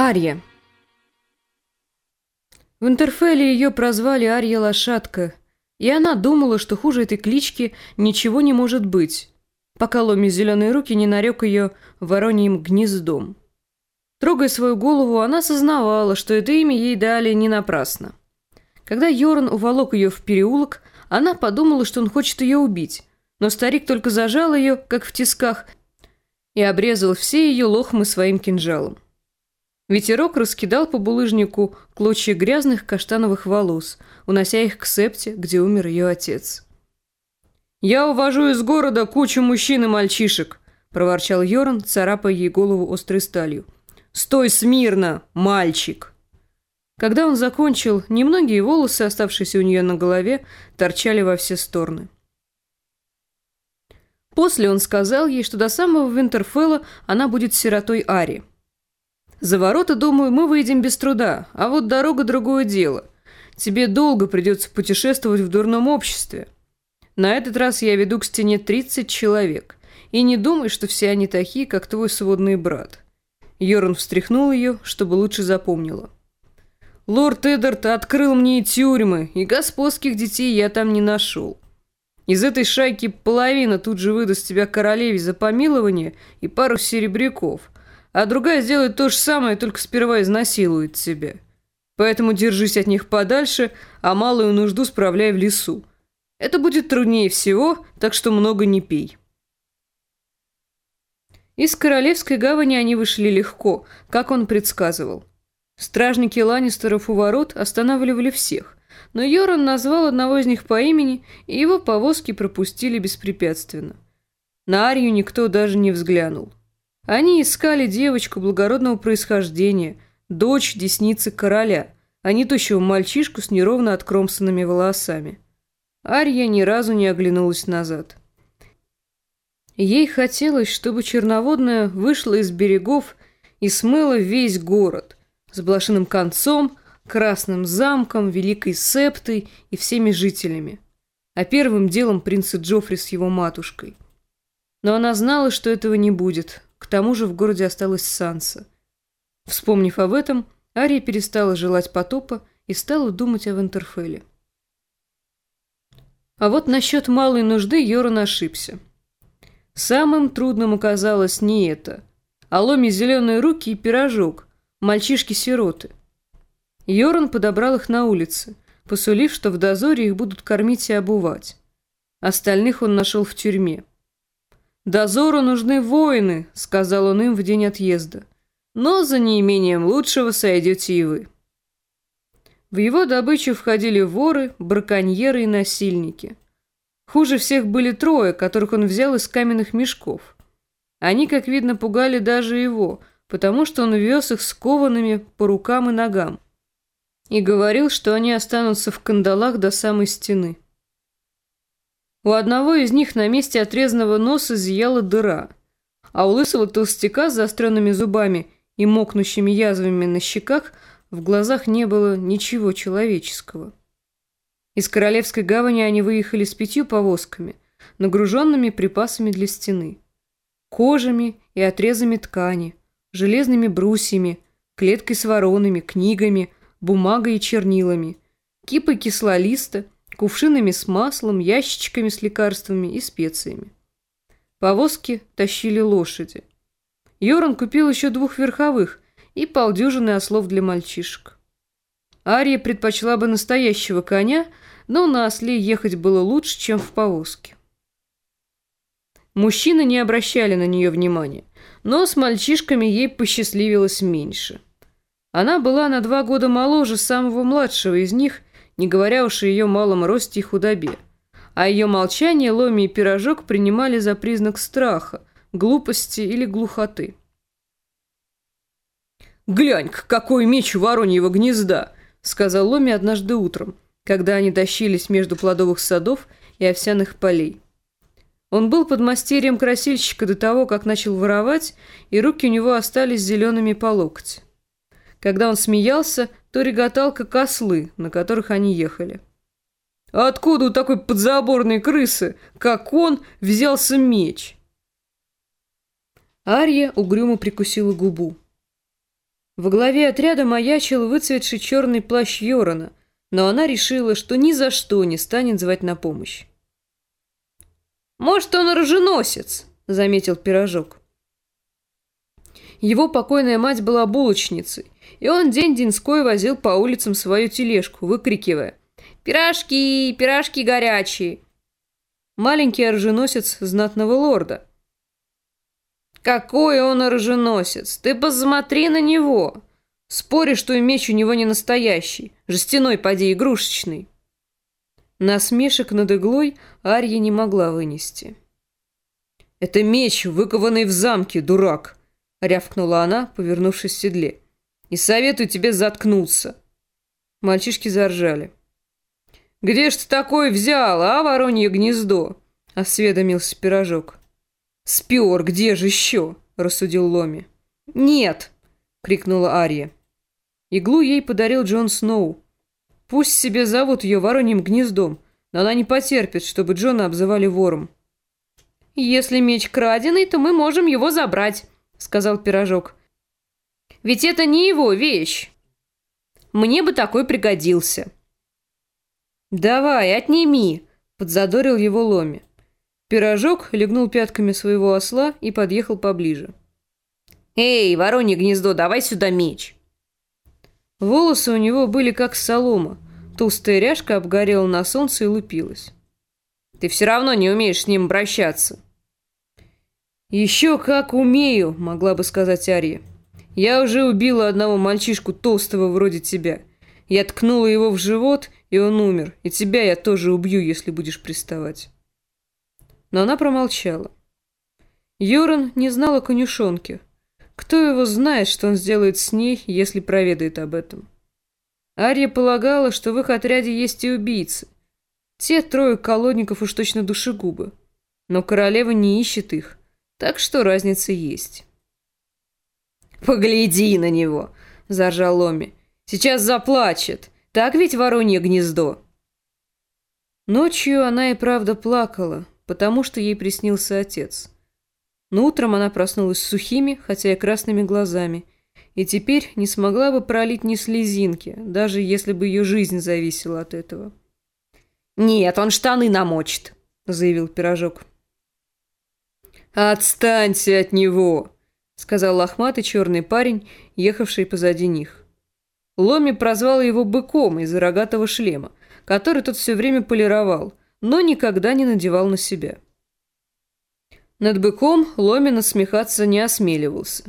Ария. В Интерфеле ее прозвали Ария Лошадка, и она думала, что хуже этой клички ничего не может быть, пока Ломи зеленые руки не нарек ее вороньим гнездом. Трогая свою голову, она сознавала, что это имя ей дали не напрасно. Когда Йоран уволок ее в переулок, она подумала, что он хочет ее убить, но старик только зажал ее, как в тисках, и обрезал все ее лохмы своим кинжалом. Ветерок раскидал по булыжнику клочья грязных каштановых волос, унося их к септе, где умер ее отец. «Я увожу из города кучу мужчин и мальчишек», – проворчал Йоран, царапая ей голову острой сталью. «Стой смирно, мальчик!» Когда он закончил, немногие волосы, оставшиеся у нее на голове, торчали во все стороны. После он сказал ей, что до самого Винтерфелла она будет сиротой Ари – за ворота, думаю, мы выйдем без труда, а вот дорога – другое дело. Тебе долго придется путешествовать в дурном обществе. На этот раз я веду к стене 30 человек. И не думай, что все они такие, как твой сводный брат». Йорн встряхнул ее, чтобы лучше запомнила. «Лорд Эддард открыл мне тюрьмы, и господских детей я там не нашел. Из этой шайки половина тут же выдаст тебя королеве за помилование и пару серебряков, а другая сделает то же самое, только сперва изнасилует тебя. Поэтому держись от них подальше, а малую нужду справляй в лесу. Это будет труднее всего, так что много не пей. Из Королевской гавани они вышли легко, как он предсказывал. Стражники Ланнистеров у ворот останавливали всех, но Йоран назвал одного из них по имени, и его повозки пропустили беспрепятственно. На Арию никто даже не взглянул. Они искали девочку благородного происхождения, дочь десницы короля, а не тощего мальчишку с неровно откромсанными волосами. Ария ни разу не оглянулась назад. Ей хотелось, чтобы черноводная вышла из берегов и смыла весь город с блошиным концом, красным замком, великой септой и всеми жителями, а первым делом принца Джоффри с его матушкой. Но она знала, что этого не будет, к тому же в городе осталась Санса. Вспомнив об этом, Ария перестала желать потопа и стала думать о Винтерфелле. А вот насчет малой нужды Йоран ошибся. Самым трудным оказалось не это, а ломи зеленые руки и пирожок, мальчишки-сироты. Йоран подобрал их на улице, посулив, что в дозоре их будут кормить и обувать. Остальных он нашел в тюрьме. «Дозору нужны воины», — сказал он им в день отъезда. «Но за неимением лучшего сойдете и вы». В его добычу входили воры, браконьеры и насильники. Хуже всех были трое, которых он взял из каменных мешков. Они, как видно, пугали даже его, потому что он вез их скованными по рукам и ногам. И говорил, что они останутся в кандалах до самой стены. У одного из них на месте отрезанного носа зияла дыра, а у лысого толстяка с заостренными зубами и мокнущими язвами на щеках в глазах не было ничего человеческого. Из Королевской гавани они выехали с пятью повозками, нагруженными припасами для стены. Кожами и отрезами ткани, железными брусьями, клеткой с воронами, книгами, бумагой и чернилами, кипой кислолиста – кувшинами с маслом, ящичками с лекарствами и специями. Повозки тащили лошади. Йоран купил еще двух верховых и полдюжины ослов для мальчишек. Ария предпочла бы настоящего коня, но на осле ехать было лучше, чем в повозке. Мужчины не обращали на нее внимания, но с мальчишками ей посчастливилось меньше. Она была на два года моложе самого младшего из них не говоря уж о ее малом росте и худобе. А ее молчание Ломи и Пирожок принимали за признак страха, глупости или глухоты. «Глянь-ка, какой меч у вороньего гнезда!» — сказал Ломи однажды утром, когда они тащились между плодовых садов и овсяных полей. Он был подмастерьем красильщика до того, как начал воровать, и руки у него остались зелеными по локоть. Когда он смеялся, то реготал, как ослы, на которых они ехали. откуда у такой подзаборной крысы, как он, взялся меч? Ария угрюмо прикусила губу. В главе отряда маячил выцветший черный плащ Йорона, но она решила, что ни за что не станет звать на помощь. «Может, он роженосец», — заметил пирожок. Его покойная мать была булочницей, и он день-деньской возил по улицам свою тележку, выкрикивая «Пирожки, пирожки горячие!» Маленький оруженосец знатного лорда. «Какой он оруженосец! Ты посмотри на него!» Спорю, что и меч у него не настоящий, жестяной, поди, игрушечный. Насмешек над иглой Арья не могла вынести. «Это меч, выкованный в замке, дурак!» — рявкнула она, повернувшись в седле. «И советую тебе заткнуться!» Мальчишки заржали. «Где ж ты такой взял, а, воронье гнездо?» — осведомился пирожок. «Спер, где же еще?» — рассудил Ломи. «Нет!» — крикнула Ария. Иглу ей подарил Джон Сноу. Пусть себе зовут ее вороньим гнездом, но она не потерпит, чтобы Джона обзывали вором. «Если меч краденый, то мы можем его забрать», — сказал Пирожок. «Ведь это не его вещь. Мне бы такой пригодился». «Давай, отними!» — подзадорил его Ломи. Пирожок легнул пятками своего осла и подъехал поближе. «Эй, воронье гнездо, давай сюда меч!» Волосы у него были как солома. Толстая ряжка обгорела на солнце и лупилась. «Ты все равно не умеешь с ним обращаться». «Еще как умею», — могла бы сказать Ария. «Я уже убила одного мальчишку толстого вроде тебя. Я ткнула его в живот, и он умер. И тебя я тоже убью, если будешь приставать». Но она промолчала. Йоран не знал о конюшонке. Кто его знает, что он сделает с ней, если проведает об этом? Ария полагала, что в их отряде есть и убийцы. Те трое колодников уж точно душегубы. Но королева не ищет их. Так что разница есть. «Погляди на него!» – заржал Ломи. «Сейчас заплачет! Так ведь воронье гнездо!» Ночью она и правда плакала, потому что ей приснился отец. Но утром она проснулась сухими, хотя и красными глазами, и теперь не смогла бы пролить ни слезинки, даже если бы ее жизнь зависела от этого. «Нет, он штаны намочит», — заявил Пирожок. «Отстаньте от него!» — сказал лохматый черный парень, ехавший позади них. Ломи прозвал его быком из-за рогатого шлема, который тот все время полировал, но никогда не надевал на себя. Над быком Ломи насмехаться не осмеливался.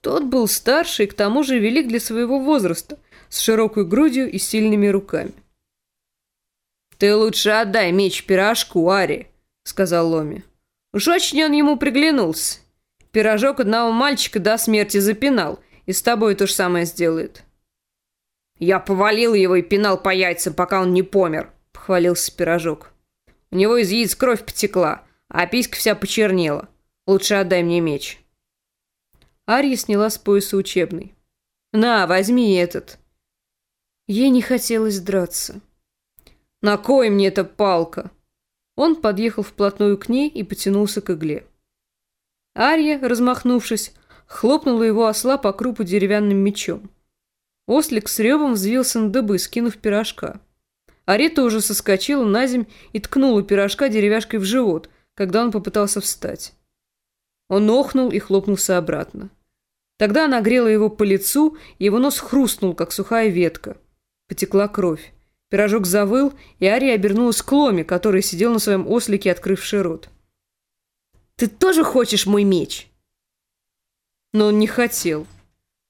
Тот был старше и к тому же велик для своего возраста, с широкой грудью и сильными руками. «Ты лучше отдай меч пирожку, Ари», — сказал Ломи. Уж очень он ему приглянулся. Пирожок одного мальчика до смерти запинал, и с тобой то же самое сделает. Я повалил его и пинал по яйцам, пока он не помер, похвалился пирожок. У него из яиц кровь потекла, а писька вся почернела. Лучше отдай мне меч. Арья сняла с пояса учебный. «На, возьми этот». Ей не хотелось драться. «На кой мне эта палка?» Он подъехал вплотную к ней и потянулся к игле. Ария, размахнувшись, хлопнула его осла по крупу деревянным мечом. Ослик с ревом взвился на дыбы, скинув пирожка. Арета уже соскочила на земь и ткнула пирожка деревяшкой в живот, когда он попытался встать. Он охнул и хлопнулся обратно. Тогда она грела его по лицу, и его нос хрустнул, как сухая ветка. Потекла кровь. Пирожок завыл, и Ария обернулась к Ломе, который сидел на своем ослике, открывший рот. «Ты тоже хочешь мой меч?» Но он не хотел.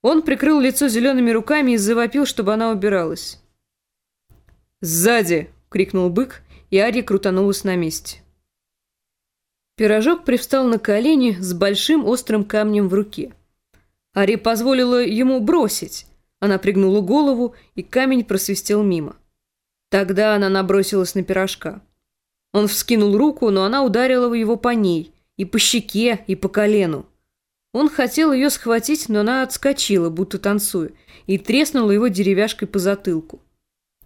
Он прикрыл лицо зелеными руками и завопил, чтобы она убиралась. «Сзади!» — крикнул бык, и Ария крутанулась на месте. Пирожок привстал на колени с большим острым камнем в руке. Ария позволила ему бросить. Она пригнула голову, и камень просвистел мимо. Тогда она набросилась на пирожка. Он вскинул руку, но она ударила его по ней, и по щеке, и по колену. Он хотел ее схватить, но она отскочила, будто танцуя, и треснула его деревяшкой по затылку.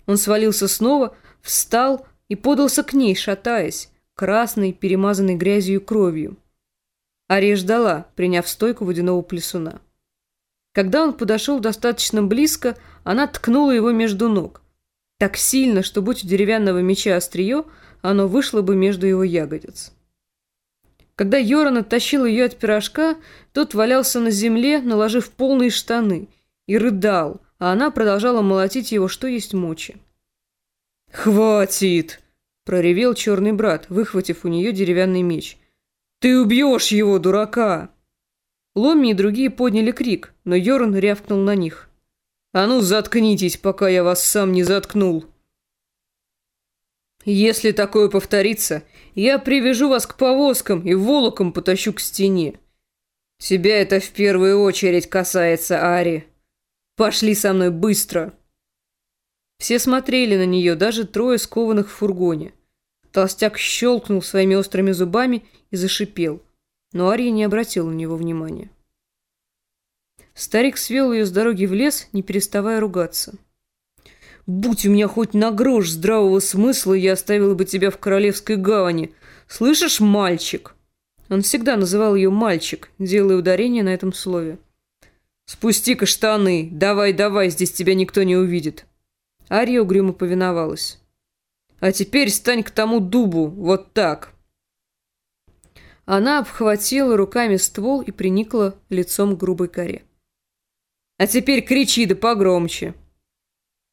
Он свалился снова, встал и подался к ней, шатаясь, красной, перемазанной грязью и кровью. Ария ждала, приняв стойку водяного плесуна. Когда он подошел достаточно близко, она ткнула его между ног. Так сильно, что, будь у деревянного меча острие, оно вышло бы между его ягодиц. Когда Йоран оттащил ее от пирожка, тот валялся на земле, наложив полные штаны, и рыдал, а она продолжала молотить его, что есть мочи. «Хватит!» – проревел черный брат, выхватив у нее деревянный меч. «Ты убьешь его, дурака!» Ломми и другие подняли крик, но Йоран рявкнул на них. «А ну, заткнитесь, пока я вас сам не заткнул!» «Если такое повторится, я привяжу вас к повозкам и волоком потащу к стене. Тебя это в первую очередь касается, Ари. Пошли со мной быстро!» Все смотрели на нее, даже трое скованных в фургоне. Толстяк щелкнул своими острыми зубами и зашипел, но Ария не обратила на него внимания. Старик свел ее с дороги в лес, не переставая ругаться. «Будь у меня хоть на грош здравого смысла, я оставила бы тебя в Королевской гавани. Слышишь, мальчик?» Он всегда называл ее «мальчик», делая ударение на этом слове. «Спусти-ка штаны! Давай, давай, здесь тебя никто не увидит!» Ария угрюмо повиновалась. «А теперь стань к тому дубу, вот так!» Она обхватила руками ствол и приникла лицом к грубой коре. «А теперь кричи да погромче!»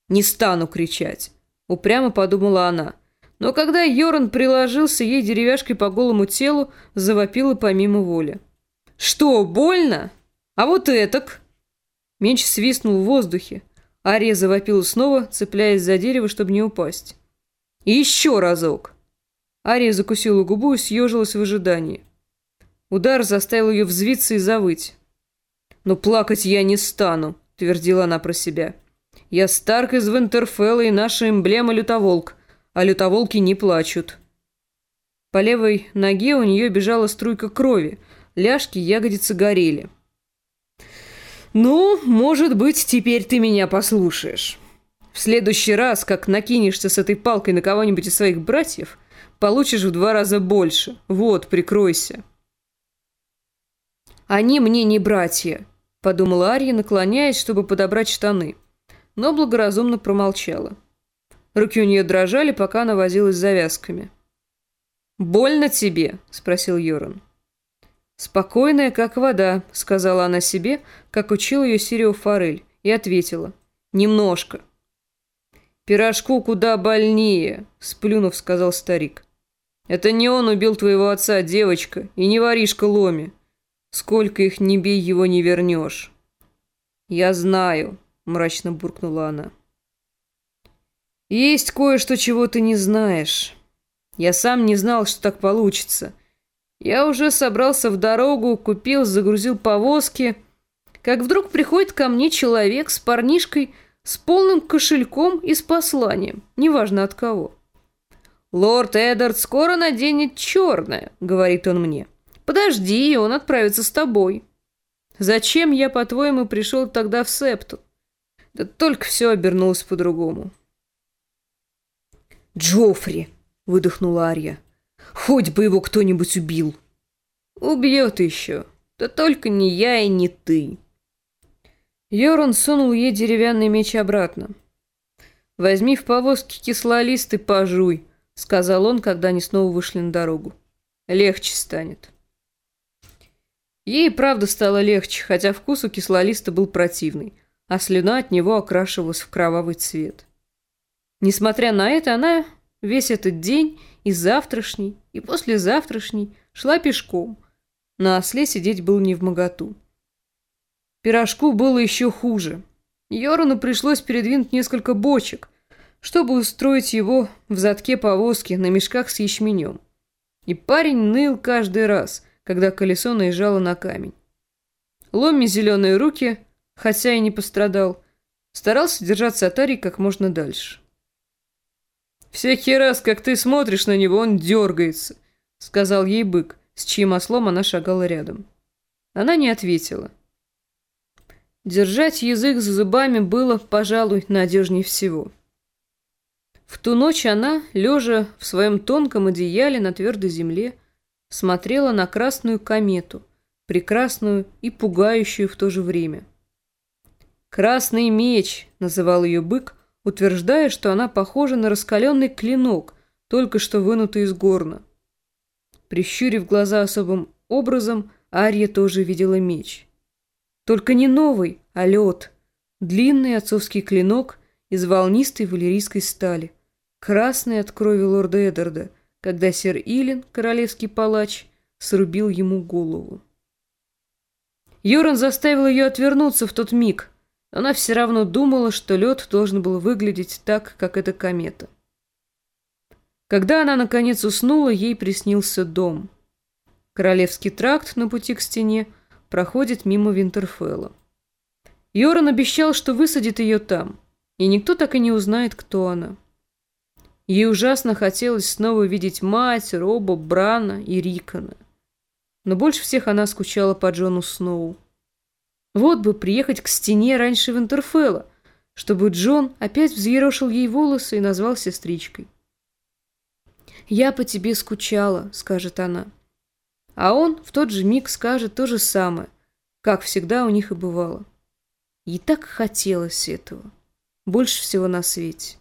«Не стану кричать!» — упрямо подумала она. Но когда Йоран приложился ей деревяшкой по голому телу, завопила помимо воли. «Что, больно? А вот этак!» Меч свистнул в воздухе. Ария завопила снова, цепляясь за дерево, чтобы не упасть. «И еще разок!» Ария закусила губу и съежилась в ожидании. Удар заставил ее взвиться и завыть. «Но плакать я не стану», — твердила она про себя. «Я Старк из Винтерфелла и наша эмблема лютоволк, а лютоволки не плачут». По левой ноге у нее бежала струйка крови, ляжки ягодицы горели. «Ну, может быть, теперь ты меня послушаешь. В следующий раз, как накинешься с этой палкой на кого-нибудь из своих братьев, получишь в два раза больше. Вот, прикройся». «Они мне не братья», – подумала Ария, наклоняясь, чтобы подобрать штаны, но благоразумно промолчала. Руки у нее дрожали, пока она возилась с завязками. «Больно тебе?» – спросил Йоран. «Спокойная, как вода», — сказала она себе, как учил ее Сирио Форель, и ответила. «Немножко». «Пирожку куда больнее», — сплюнув, сказал старик. «Это не он убил твоего отца, девочка, и не воришка Ломи. Сколько их не бей, его не вернешь». «Я знаю», — мрачно буркнула она. «Есть кое-что, чего ты не знаешь. Я сам не знал, что так получится». Я уже собрался в дорогу, купил, загрузил повозки, как вдруг приходит ко мне человек с парнишкой с полным кошельком и с посланием, неважно от кого. «Лорд Эдард скоро наденет черное», — говорит он мне. «Подожди, он отправится с тобой». «Зачем я, по-твоему, пришел тогда в Септу?» Да только все обернулось по-другому. «Джоффри!» — выдохнула Ария. Хоть бы его кто-нибудь убил. Убьет еще. Да только не я и не ты. Йоран сунул ей деревянный меч обратно. «Возьми в повозке кислолист и пожуй», — сказал он, когда они снова вышли на дорогу. «Легче станет». Ей правда стало легче, хотя вкус у кислолиста был противный, а слюна от него окрашивалась в кровавый цвет. Несмотря на это, она весь этот день и завтрашний, и послезавтрашний шла пешком. На осле сидеть было не в моготу. Пирожку было еще хуже. Йорану пришлось передвинуть несколько бочек, чтобы устроить его в задке повозки на мешках с ячменем. И парень ныл каждый раз, когда колесо наезжало на камень. Ломми зеленые руки, хотя и не пострадал, старался держаться от Ари как можно дальше. «Всякий раз, как ты смотришь на него, он дергается», — сказал ей бык, с чьим ослом она шагала рядом. Она не ответила. Держать язык за зубами было, пожалуй, надежнее всего. В ту ночь она, лежа в своем тонком одеяле на твердой земле, смотрела на красную комету, прекрасную и пугающую в то же время. «Красный меч», — называл ее бык, утверждая, что она похожа на раскаленный клинок, только что вынутый из горна. Прищурив глаза особым образом, Ария тоже видела меч. Только не новый, а лед. Длинный отцовский клинок из волнистой валерийской стали. Красный от крови лорда Эддарда, когда сэр Илин, королевский палач, срубил ему голову. Йоран заставил ее отвернуться в тот миг. Она все равно думала, что лед должен был выглядеть так, как эта комета. Когда она, наконец, уснула, ей приснился дом. Королевский тракт на пути к стене проходит мимо Винтерфелла. Йоран обещал, что высадит ее там, и никто так и не узнает, кто она. Ей ужасно хотелось снова видеть мать, Роба, Брана и Рикона. Но больше всех она скучала по Джону Сноу. Вот бы приехать к стене раньше Винтерфелла, чтобы Джон опять взъерошил ей волосы и назвал сестричкой. «Я по тебе скучала», — скажет она. А он в тот же миг скажет то же самое, как всегда у них и бывало. И так хотелось этого. Больше всего на свете.